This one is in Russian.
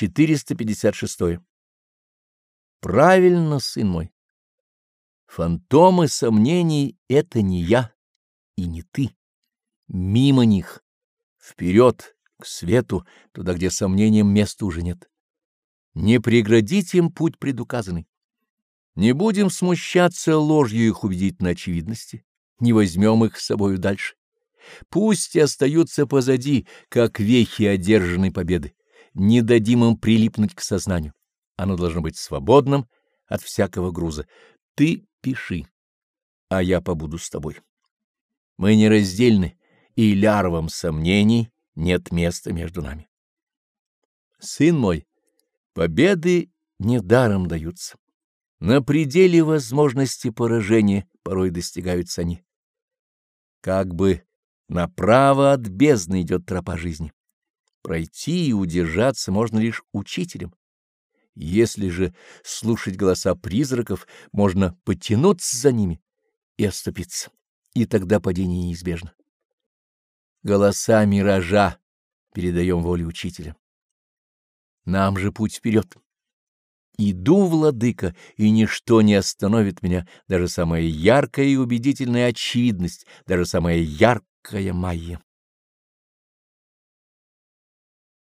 456. Правильно, сын мой. Фантомы сомнений — это не я и не ты. Мимо них, вперед, к свету, туда, где сомнениям места уже нет. Не преградить им путь предуказанный. Не будем смущаться ложью их убедительной очевидности, не возьмем их с собою дальше. Пусть остаются позади, как вехи одержанной победы. Не дадим им прилипнуть к сознанию. Оно должно быть свободным от всякого груза. Ты пиши, а я побуду с тобой. Мы нераздельны, и лярвам сомнений нет места между нами. Сын мой, победы недаром даются. На пределе возможности поражения порой достигаются они. Как бы направо от бездны идет тропа жизни. Пройти и удержаться можно лишь учителем. Если же слушать голоса призраков, можно потянуться за ними и оступиться, и тогда падение неизбежно. Голоса миража передаем воле учителя. Нам же путь вперед. Иду, владыка, и ничто не остановит меня, даже самая яркая и убедительная очевидность, даже самая яркая майя.